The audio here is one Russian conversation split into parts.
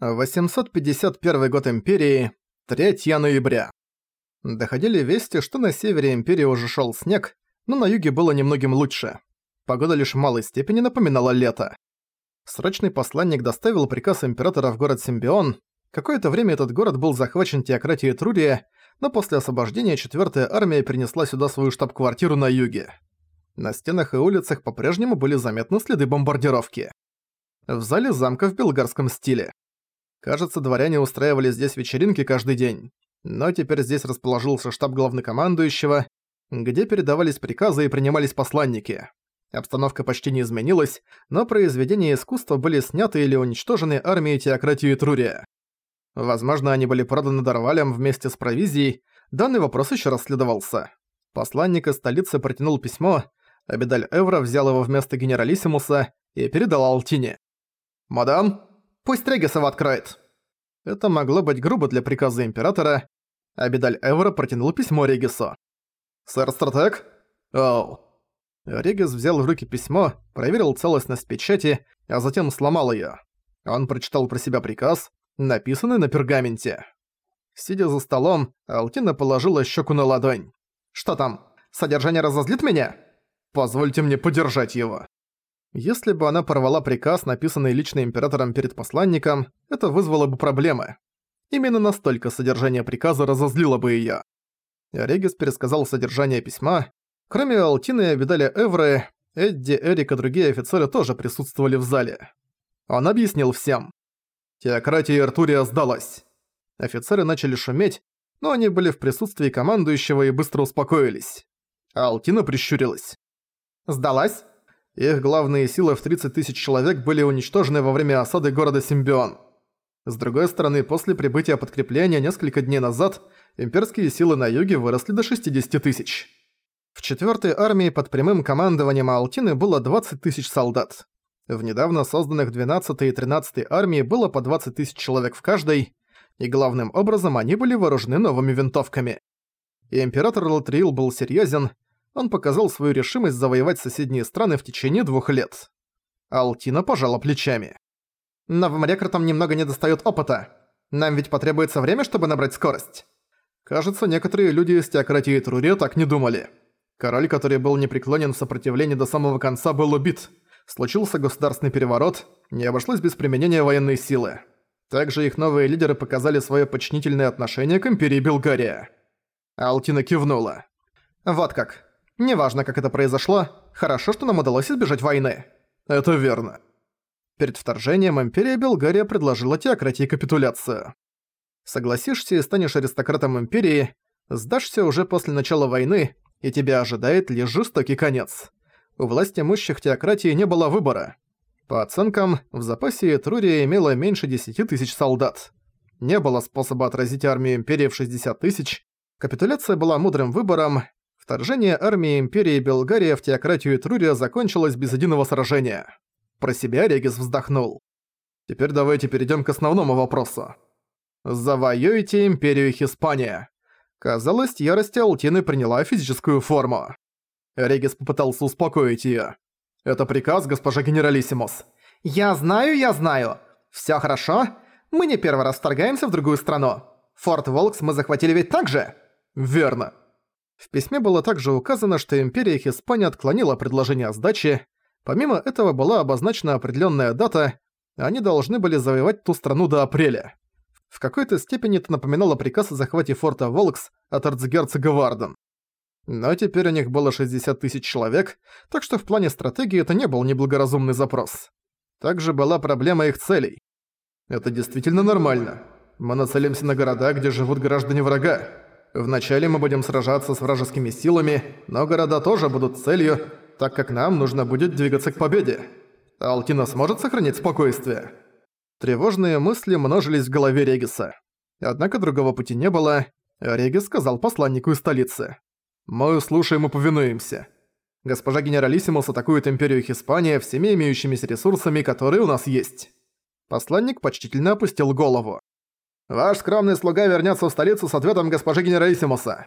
851 год Империи, 3 ноября. Доходили вести, что на севере Империи уже шел снег, но на юге было немногим лучше. Погода лишь в малой степени напоминала лето. Срочный посланник доставил приказ Императора в город Симбион. Какое-то время этот город был захвачен теократией Трурия, но после освобождения 4-я армия перенесла сюда свою штаб-квартиру на юге. На стенах и улицах по-прежнему были заметны следы бомбардировки. В зале замка в белгарском стиле. Кажется, дворяне устраивали здесь вечеринки каждый день. Но теперь здесь расположился штаб главнокомандующего, где передавались приказы и принимались посланники. Обстановка почти не изменилась, но произведения искусства были сняты или уничтожены армией теократии Трурия. Возможно, они были проданы Дарвалям вместе с провизией, данный вопрос еще расследовался. Посланник из столицы протянул письмо, Абидаль Эвра взял его вместо генералиссимуса и передал Алтине. «Мадам, Пусть Регисова откроет». Это могло быть грубо для приказа Императора. Абидаль Эвера протянул письмо Регису. «Сэр Стратег?» «Оу». Регис взял в руки письмо, проверил целостность печати, а затем сломал её. Он прочитал про себя приказ, написанный на пергаменте. Сидя за столом, Алтина положила щеку на ладонь. «Что там? Содержание разозлит меня? Позвольте мне подержать его». Если бы она порвала приказ, написанный лично императором перед посланником, это вызвало бы проблемы. Именно настолько содержание приказа разозлило бы её. Регис пересказал содержание письма. Кроме Алтины и Абидаля Эвры, Эдди, Эрик и другие офицеры тоже присутствовали в зале. Он объяснил всем. Теократия Артурия сдалась. Офицеры начали шуметь, но они были в присутствии командующего и быстро успокоились. Алтина прищурилась. «Сдалась? Их главные силы в 30 тысяч человек были уничтожены во время осады города Симбион. С другой стороны, после прибытия подкрепления несколько дней назад, имперские силы на юге выросли до 60 тысяч. В 4-й армии под прямым командованием Алтины было 20 тысяч солдат. В недавно созданных 12-й и 13-й армии было по 20 тысяч человек в каждой, и главным образом они были вооружены новыми винтовками. И император Латриил был серьезен, он показал свою решимость завоевать соседние страны в течение двух лет. Алтина пожала плечами. «Новым рекрутам немного недостаёт опыта. Нам ведь потребуется время, чтобы набрать скорость». Кажется, некоторые люди из теократии Трурия так не думали. Король, который был непреклонен в сопротивлении до самого конца, был убит. Случился государственный переворот, не обошлось без применения военной силы. Также их новые лидеры показали своё подчинительное отношение к империи Белгария. Алтина кивнула. «Вот как. Неважно, как это произошло, хорошо, что нам удалось избежать войны. Это верно. Перед вторжением Империя Белгария предложила теократии капитуляцию. Согласишься и станешь аристократом Империи, сдашься уже после начала войны, и тебя ожидает лишь жестокий конец. У власти имущих теократии не было выбора. По оценкам, в запасе Этрурия имела меньше 10 тысяч солдат. Не было способа отразить армию Империи в 60 тысяч. Капитуляция была мудрым выбором, Вторжение армии Империи Белгария в теократию Трурия закончилось без единого сражения. Про себя Регис вздохнул. Теперь давайте перейдем к основному вопросу. Завоюйте Империю Хиспания. Казалось, ярость Алтины приняла физическую форму. Регис попытался успокоить её. «Это приказ, госпожа Генералиссимус». «Я знаю, я знаю. Всё хорошо. Мы не первый раз вторгаемся в другую страну. Форт Волкс мы захватили ведь так же?» «Верно. В письме было также указано, что Империя Хиспания отклонила предложение о сдаче. Помимо этого была обозначена определенная дата, они должны были завоевать ту страну до апреля. В какой-то степени это напоминало приказ о захвате форта Волкс от арцгерцога Варден. Но теперь у них было 60 тысяч человек, так что в плане стратегии это не был неблагоразумный запрос. Также была проблема их целей. Это действительно нормально. Мы нацелимся на города, где живут граждане врага. Вначале мы будем сражаться с вражескими силами, но города тоже будут целью, так как нам нужно будет двигаться к победе. Алтина сможет сохранить спокойствие?» Тревожные мысли множились в голове Региса. Однако другого пути не было. Регис сказал посланнику из столицы. «Мы слушаем и повинуемся. Госпожа Генералиссимус атакует Империю Хиспания всеми имеющимися ресурсами, которые у нас есть». Посланник почтительно опустил голову. Ваш скромный слуга вернется в столицу с ответом госпожи Генералиссимуса».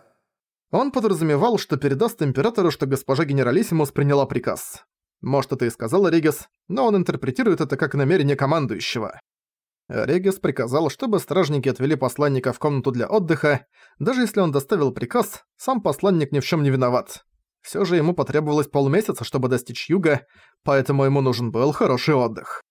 Он подразумевал, что передаст императору, что госпожа Генералиссимус приняла приказ. Может, это и сказал Ригес, но он интерпретирует это как намерение командующего. Регис приказал, чтобы стражники отвели посланника в комнату для отдыха. Даже если он доставил приказ, сам посланник ни в чем не виноват. Все же ему потребовалось полмесяца, чтобы достичь юга, поэтому ему нужен был хороший отдых.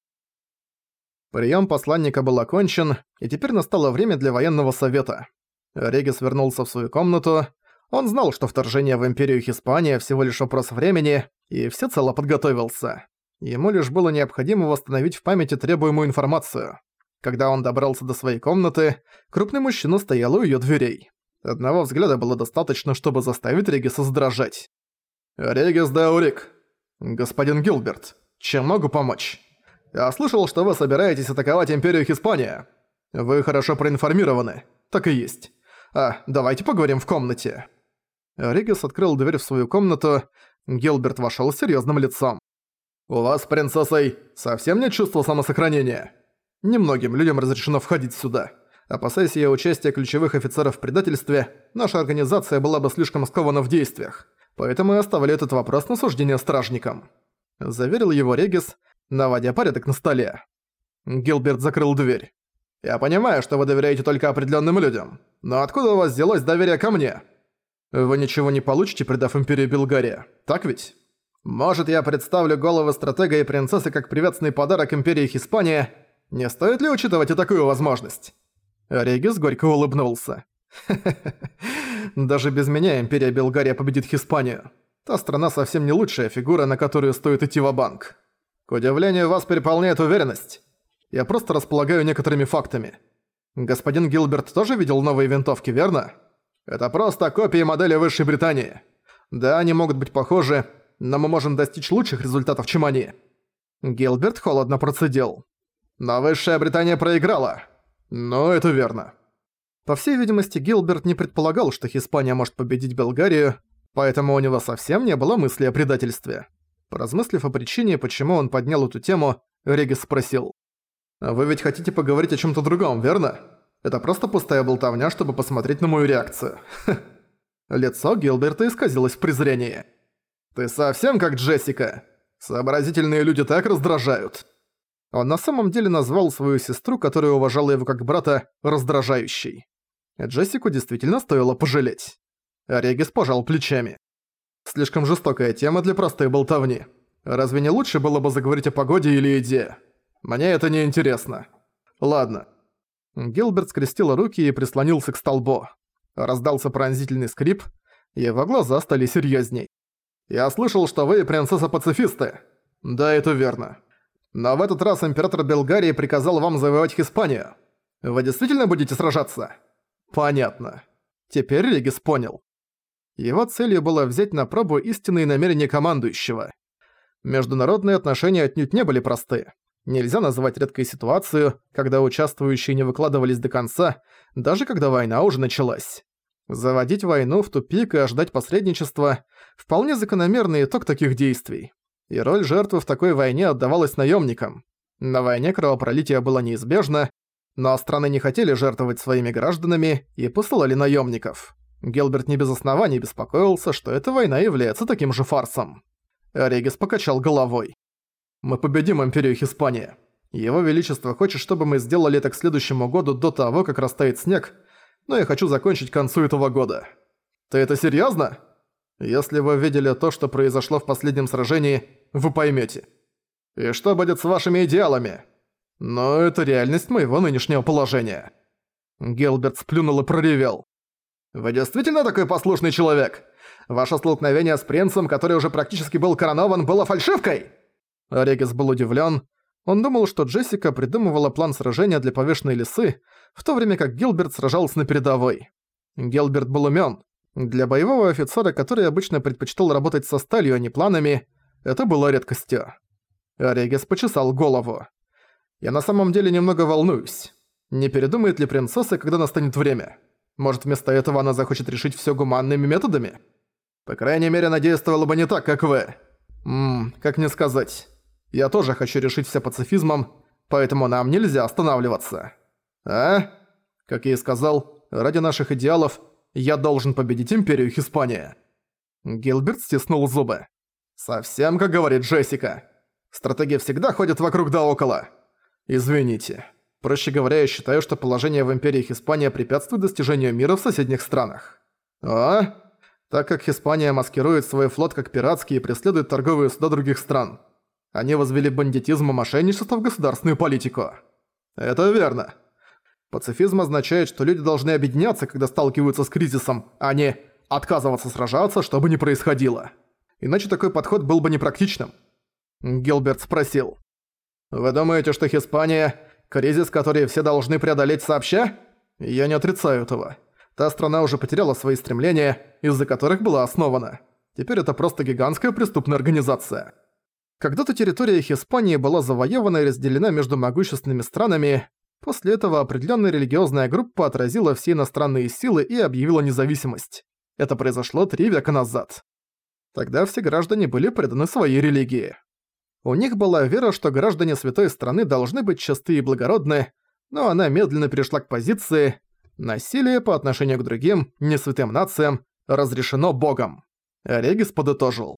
Прием посланника был окончен, и теперь настало время для военного совета. Регис вернулся в свою комнату. Он знал, что вторжение в Империю Хиспания всего лишь вопрос времени, и всецело подготовился. Ему лишь было необходимо восстановить в памяти требуемую информацию. Когда он добрался до своей комнаты, крупный мужчина стоял у её дверей. Одного взгляда было достаточно, чтобы заставить Региса задрожать. «Регис Даурик, господин Гилберт, чем могу помочь? Я слышал, что вы собираетесь атаковать Империю Хиспания. Вы хорошо проинформированы. Так и есть. А, давайте поговорим в комнате». Регис открыл дверь в свою комнату. Гилберт вошёл с серьёзным лицом. «У вас принцессой совсем нет чувства самосохранения?» Немногим людям разрешено входить сюда. Опасаясь ее участия ключевых офицеров в предательстве, наша организация была бы слишком скована в действиях. Поэтому и оставили этот вопрос на суждение стражникам. Заверил его Регис, наводя порядок на столе. Гилберт закрыл дверь. «Я понимаю, что вы доверяете только определенным людям. Но откуда у вас взялось доверие ко мне? Вы ничего не получите, предав Империю Белгария, так ведь? Может, я представлю головы стратега и принцессы как приветственный подарок Империи Хиспания, не стоит ли учитывать и такую возможность?» Регис горько улыбнулся. Даже без меня Империя Белгария победит Хиспанию. Та страна совсем не лучшая фигура, на которую стоит идти в банк К удивлению, вас переполняет уверенность. Я просто располагаю некоторыми фактами. Господин Гилберт тоже видел новые винтовки, верно? Это просто копии модели Высшей Британии. Да, они могут быть похожи, но мы можем достичь лучших результатов, чем они. Гилберт холодно процедил. Но Высшая Британия проиграла. Ну, это верно. По всей видимости, Гилберт не предполагал, что Испания может победить Болгарию, поэтому у него совсем не было мысли о предательстве. Поразмыслив о причине, почему он поднял эту тему, Регис спросил. «Вы ведь хотите поговорить о чем то другом, верно? Это просто пустая болтовня, чтобы посмотреть на мою реакцию». Лицо Гилберта исказилось в презрении. «Ты совсем как Джессика? Сообразительные люди так раздражают». Он на самом деле назвал свою сестру, которая уважала его как брата, раздражающей. Джессику действительно стоило пожалеть. Регис пожал плечами. Слишком жестокая тема для простой болтовни. Разве не лучше было бы заговорить о погоде или еде? Мне это не интересно. Ладно. Гилберт скрестил руки и прислонился к столбу. Раздался пронзительный скрип, и его глаза стали серьезней. «Я слышал, что вы принцесса-пацифисты». «Да, это верно. Но в этот раз император Белгарии приказал вам завоевать Испанию. Вы действительно будете сражаться? Понятно. Теперь Регис понял. Его целью было взять на пробу истинные намерения командующего. Международные отношения отнюдь не были просты. Нельзя назвать редкой ситуацию, когда участвующие не выкладывались до конца, даже когда война уже началась. Заводить войну в тупик и ожидать посредничества – вполне закономерный итог таких действий и роль жертвы в такой войне отдавалась наемникам. На войне кровопролитие было неизбежно, но страны не хотели жертвовать своими гражданами и посылали наемников. Гелберт не без оснований беспокоился, что эта война является таким же фарсом. Регис покачал головой. «Мы победим Империю Хиспания. Его Величество хочет, чтобы мы сделали это к следующему году до того, как растает снег, но я хочу закончить к концу этого года». «Ты это серьёзно?» Если вы видели то, что произошло в последнем сражении, вы поймете. И что будет с вашими идеалами? Но это реальность моего нынешнего положения». Гилберт сплюнул и проревел. «Вы действительно такой послушный человек? Ваше столкновение с принцем, который уже практически был коронован, было фальшивкой?» Регис был удивлен. Он думал, что Джессика придумывала план сражения для повешенной лисы, в то время как Гилберт сражался на передовой. Гилберт был умён, для боевого офицера, который обычно предпочитал работать со сталью, а не планами, это было редкостью. Регис почесал голову. «Я на самом деле немного волнуюсь. Не передумает ли принцесса, когда настанет время? Может, вместо этого она захочет решить всё гуманными методами? По крайней мере, она действовала бы не так, как вы. Ммм, как мне сказать. Я тоже хочу решить всё пацифизмом, поэтому нам нельзя останавливаться. А? Как я и сказал, ради наших идеалов – я должен победить Империю Хиспания». Гилберт стиснул зубы. «Совсем как говорит Джессика. Стратегия всегда ходит вокруг да около. Извините. Проще говоря, я считаю, что положение в империи Испания препятствует достижению мира в соседних странах. А? Так как Испания маскирует свой флот как пиратский и преследует торговые суда других стран. Они возвели бандитизм и мошенничество в государственную политику. Это верно. Пацифизм означает, что люди должны объединяться, когда сталкиваются с кризисом, а не отказываться сражаться, что бы ни происходило. Иначе такой подход был бы непрактичным. Гилберт спросил. «Вы думаете, что Испания – кризис, который все должны преодолеть сообща?» «Я не отрицаю этого. Та страна уже потеряла свои стремления, из-за которых была основана. Теперь это просто гигантская преступная организация». Когда-то территория Испании была завоевана и разделена между могущественными странами, после этого определенная религиозная группа отразила все иностранные силы и объявила независимость. Это произошло три века назад. Тогда все граждане были преданы своей религии. У них была вера, что граждане святой страны должны быть чисты и благородны, но она медленно перешла к позиции «насилие по отношению к другим, несвятым нациям, разрешено Богом». Регис подытожил.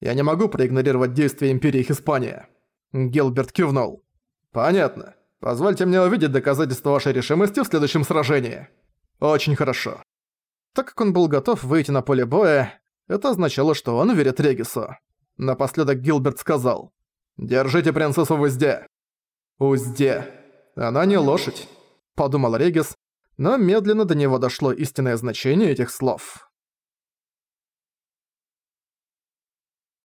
«Я не могу проигнорировать действия Империи Испания». Гилберт кивнул. «Понятно. Позвольте мне увидеть доказательства вашей решимости в следующем сражении». «Очень хорошо». Так как он был готов выйти на поле боя, это означало, что он верит Регису. Напоследок Гилберт сказал «Держите принцессу в узде». «Узде. Она не лошадь», — подумал Регис, но медленно до него дошло истинное значение этих слов.